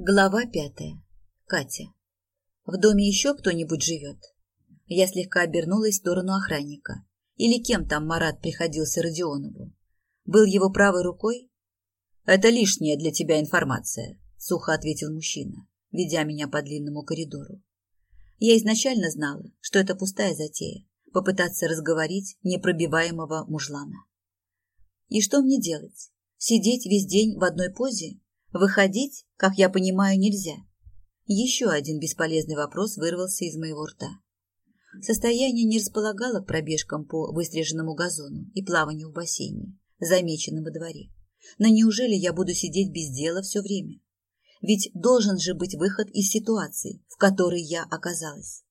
Глава пятая. Катя. В доме еще кто-нибудь живет? Я слегка обернулась в сторону охранника. Или кем там Марат приходился Родионову? Был его правой рукой? Это лишняя для тебя информация, сухо ответил мужчина, ведя меня по длинному коридору. Я изначально знала, что это пустая затея попытаться разговорить непробиваемого мужлана. И что мне делать? Сидеть весь день в одной позе? Выходить, как я понимаю, нельзя. Еще один бесполезный вопрос вырвался из моего рта. Состояние не располагало к пробежкам по выстриженному газону и плаванию в бассейне, замеченном во дворе. Но неужели я буду сидеть без дела все время? Ведь должен же быть выход из ситуации, в которой я оказалась.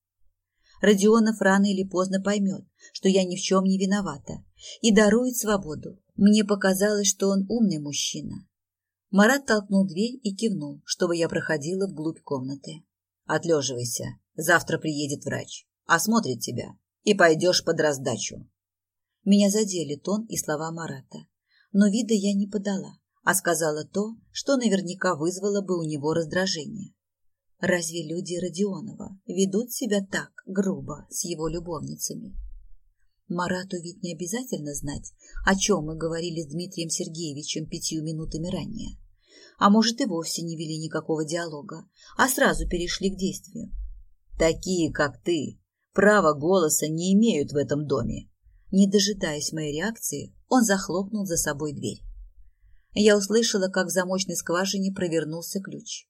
Родионов рано или поздно поймет, что я ни в чем не виновата, и дарует свободу. Мне показалось, что он умный мужчина. Марат толкнул дверь и кивнул, чтобы я проходила вглубь комнаты. «Отлеживайся. Завтра приедет врач. Осмотрит тебя. И пойдешь под раздачу». Меня задели тон и слова Марата. Но вида я не подала, а сказала то, что наверняка вызвало бы у него раздражение. Разве люди Родионова ведут себя так грубо с его любовницами? Марату ведь не обязательно знать, о чем мы говорили с Дмитрием Сергеевичем пятью минутами ранее. А может, и вовсе не вели никакого диалога, а сразу перешли к действию. Такие, как ты, права голоса не имеют в этом доме. Не дожидаясь моей реакции, он захлопнул за собой дверь. Я услышала, как в замочной скважине провернулся ключ.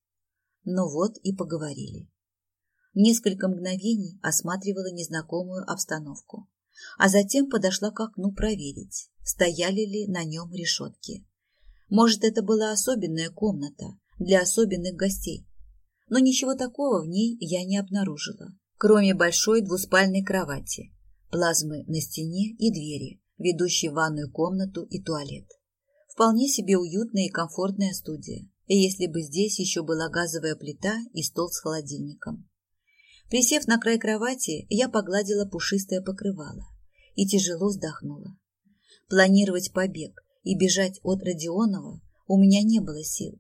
Ну вот и поговорили. Несколько мгновений осматривала незнакомую обстановку, а затем подошла к окну проверить, стояли ли на нем решетки. Может, это была особенная комната для особенных гостей, но ничего такого в ней я не обнаружила, кроме большой двуспальной кровати, плазмы на стене и двери, ведущей в ванную комнату и туалет. Вполне себе уютная и комфортная студия если бы здесь еще была газовая плита и стол с холодильником. Присев на край кровати, я погладила пушистое покрывало и тяжело вздохнула. Планировать побег и бежать от Родионова у меня не было сил.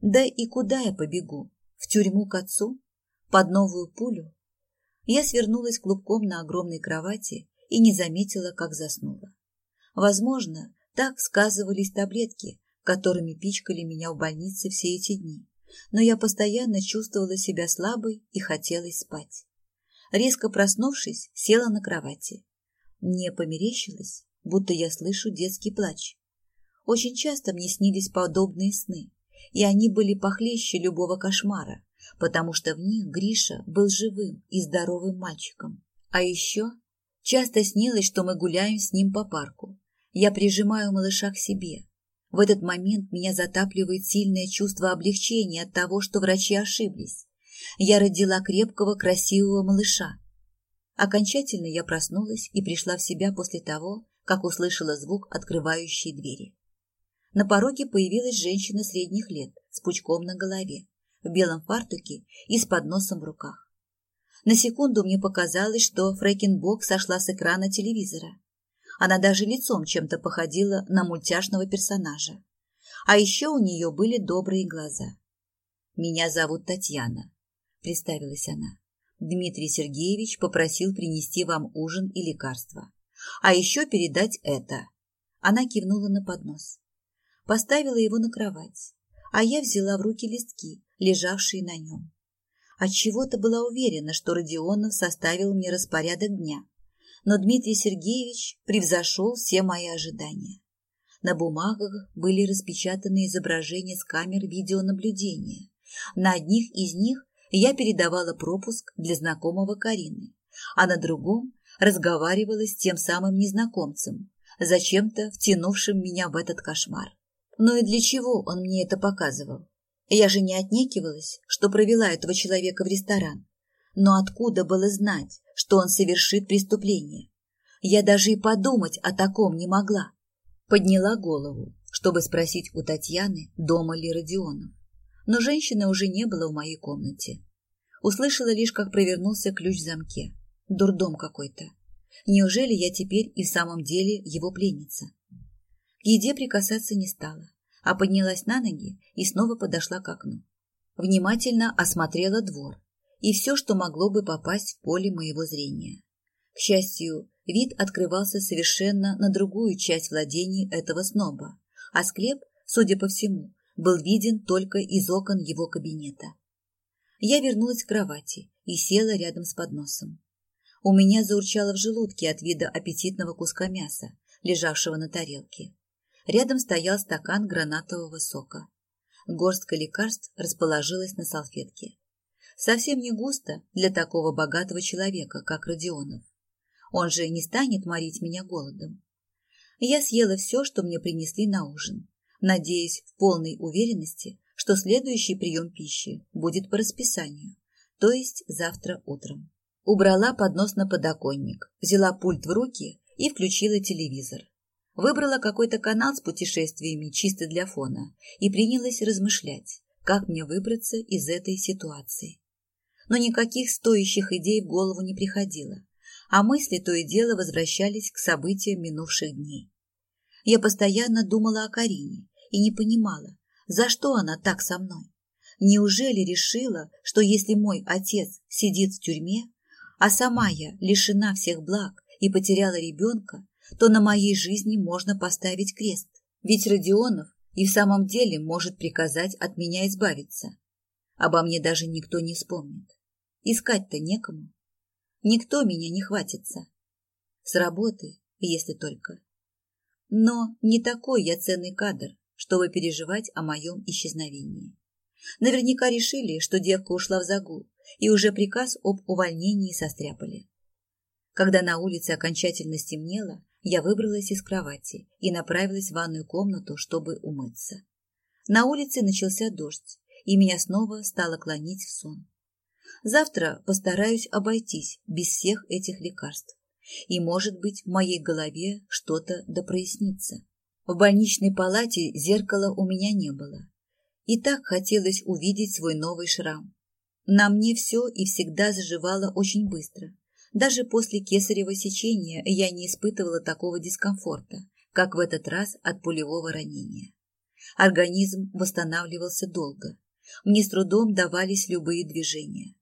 Да и куда я побегу? В тюрьму к отцу? Под новую пулю? Я свернулась клубком на огромной кровати и не заметила, как заснула. Возможно, так сказывались таблетки, которыми пичкали меня в больнице все эти дни, но я постоянно чувствовала себя слабой и хотелось спать. Резко проснувшись, села на кровати. Мне померещилось, будто я слышу детский плач. Очень часто мне снились подобные сны, и они были похлеще любого кошмара, потому что в них Гриша был живым и здоровым мальчиком. А еще часто снилось, что мы гуляем с ним по парку. Я прижимаю малыша к себе, в этот момент меня затапливает сильное чувство облегчения от того, что врачи ошиблись. Я родила крепкого, красивого малыша. Окончательно я проснулась и пришла в себя после того, как услышала звук открывающей двери. На пороге появилась женщина средних лет с пучком на голове, в белом фартуке и с подносом в руках. На секунду мне показалось, что Фрэкенбок сошла с экрана телевизора. Она даже лицом чем-то походила на мультяшного персонажа. А еще у нее были добрые глаза. «Меня зовут Татьяна», — представилась она. «Дмитрий Сергеевич попросил принести вам ужин и лекарства. А еще передать это». Она кивнула на поднос. Поставила его на кровать, а я взяла в руки листки, лежавшие на нем. Отчего-то была уверена, что Родионов составил мне распорядок дня, но Дмитрий Сергеевич превзошел все мои ожидания. На бумагах были распечатаны изображения с камер видеонаблюдения. На одних из них я передавала пропуск для знакомого Карины, а на другом разговаривала с тем самым незнакомцем, зачем-то втянувшим меня в этот кошмар. Но и для чего он мне это показывал? Я же не отнекивалась, что провела этого человека в ресторан. Но откуда было знать, что он совершит преступление? Я даже и подумать о таком не могла. Подняла голову, чтобы спросить у Татьяны, дома ли Родионов. Но женщины уже не было в моей комнате. Услышала лишь, как провернулся ключ в замке. Дурдом какой-то. Неужели я теперь и в самом деле его пленница? К еде прикасаться не стала, а поднялась на ноги и снова подошла к окну. Внимательно осмотрела двор и все, что могло бы попасть в поле моего зрения. К счастью, вид открывался совершенно на другую часть владений этого сноба, а склеп, судя по всему, был виден только из окон его кабинета. Я вернулась к кровати и села рядом с подносом. У меня заурчало в желудке от вида аппетитного куска мяса, лежавшего на тарелке. Рядом стоял стакан гранатового сока. Горстка лекарств расположилась на салфетке. Совсем не густо для такого богатого человека, как Родионов. Он же не станет морить меня голодом. Я съела все, что мне принесли на ужин, надеясь в полной уверенности, что следующий прием пищи будет по расписанию, то есть завтра утром. Убрала поднос на подоконник, взяла пульт в руки и включила телевизор. Выбрала какой-то канал с путешествиями чисто для фона и принялась размышлять, как мне выбраться из этой ситуации. Но никаких стоящих идей в голову не приходило, а мысли то и дело возвращались к событиям минувших дней. Я постоянно думала о Карине и не понимала, за что она так со мной. Неужели решила, что если мой отец сидит в тюрьме, а сама я лишена всех благ и потеряла ребенка, то на моей жизни можно поставить крест. Ведь Родионов и в самом деле может приказать от меня избавиться. Обо мне даже никто не вспомнит. Искать-то некому. Никто меня не хватится. С работы, если только. Но не такой я ценный кадр, чтобы переживать о моем исчезновении. Наверняка решили, что девка ушла в загул, и уже приказ об увольнении состряпали. Когда на улице окончательно стемнело, я выбралась из кровати и направилась в ванную комнату, чтобы умыться. На улице начался дождь, и меня снова стало клонить в сон. Завтра постараюсь обойтись без всех этих лекарств, и, может быть, в моей голове что-то допрояснится. В больничной палате зеркала у меня не было, и так хотелось увидеть свой новый шрам. На мне все и всегда заживало очень быстро. Даже после кесарево сечения я не испытывала такого дискомфорта, как в этот раз от пулевого ранения. Организм восстанавливался долго. Мне с трудом давались любые движения.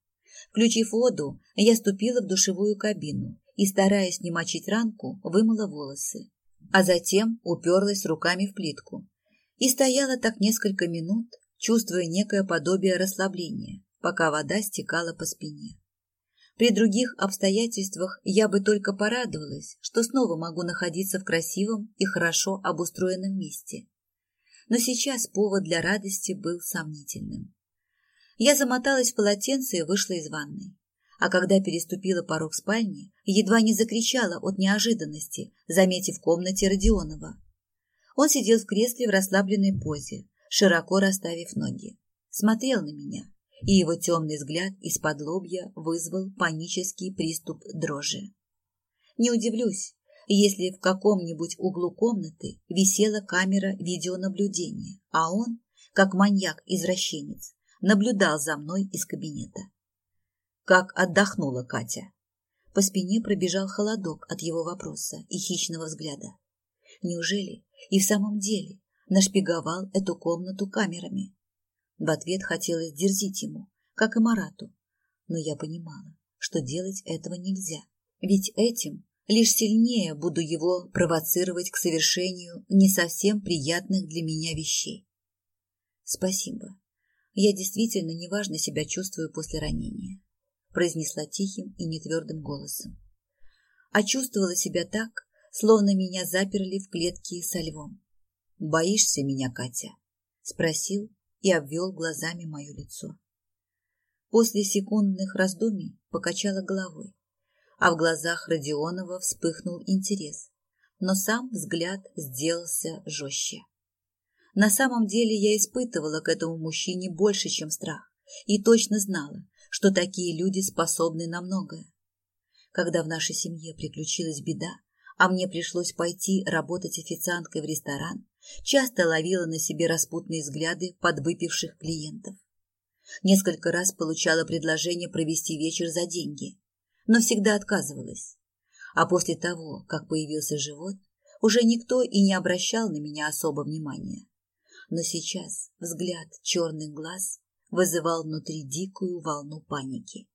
Включив воду, я ступила в душевую кабину и, стараясь не мочить ранку, вымыла волосы. А затем уперлась руками в плитку. И стояла так несколько минут, чувствуя некое подобие расслабления, пока вода стекала по спине. При других обстоятельствах я бы только порадовалась, что снова могу находиться в красивом и хорошо обустроенном месте. Но сейчас повод для радости был сомнительным. Я замоталась в полотенце и вышла из ванной. А когда переступила порог спальни, едва не закричала от неожиданности, заметив в комнате Родионова. Он сидел в кресле в расслабленной позе, широко расставив ноги. Смотрел на меня, и его темный взгляд из-под лобья вызвал панический приступ дрожи. Не удивлюсь, если в каком-нибудь углу комнаты висела камера видеонаблюдения, а он, как маньяк-извращенец, наблюдал за мной из кабинета. Как отдохнула Катя. По спине пробежал холодок от его вопроса и хищного взгляда. Неужели и в самом деле нашпиговал эту комнату камерами? В ответ хотелось дерзить ему, как и Марату, но я понимала, что делать этого нельзя, ведь этим лишь сильнее буду его провоцировать к совершению не совсем приятных для меня вещей. Спасибо. Я действительно неважно себя чувствую после ранения, произнесла тихим и нетвердым голосом. А чувствовала себя так, словно меня заперли в клетке со львом. «Боишься меня, Катя?» — спросил, и обвел глазами мое лицо. После секундных раздумий покачала головой, а в глазах Родионова вспыхнул интерес, но сам взгляд сделался жестче. На самом деле я испытывала к этому мужчине больше, чем страх, и точно знала, что такие люди способны на многое. Когда в нашей семье приключилась беда, а мне пришлось пойти работать официанткой в ресторан, часто ловила на себе распутные взгляды подвыпивших клиентов. Несколько раз получала предложение провести вечер за деньги, но всегда отказывалась. А после того, как появился живот, уже никто и не обращал на меня особо внимания. Но сейчас взгляд черных глаз вызывал внутри дикую волну паники.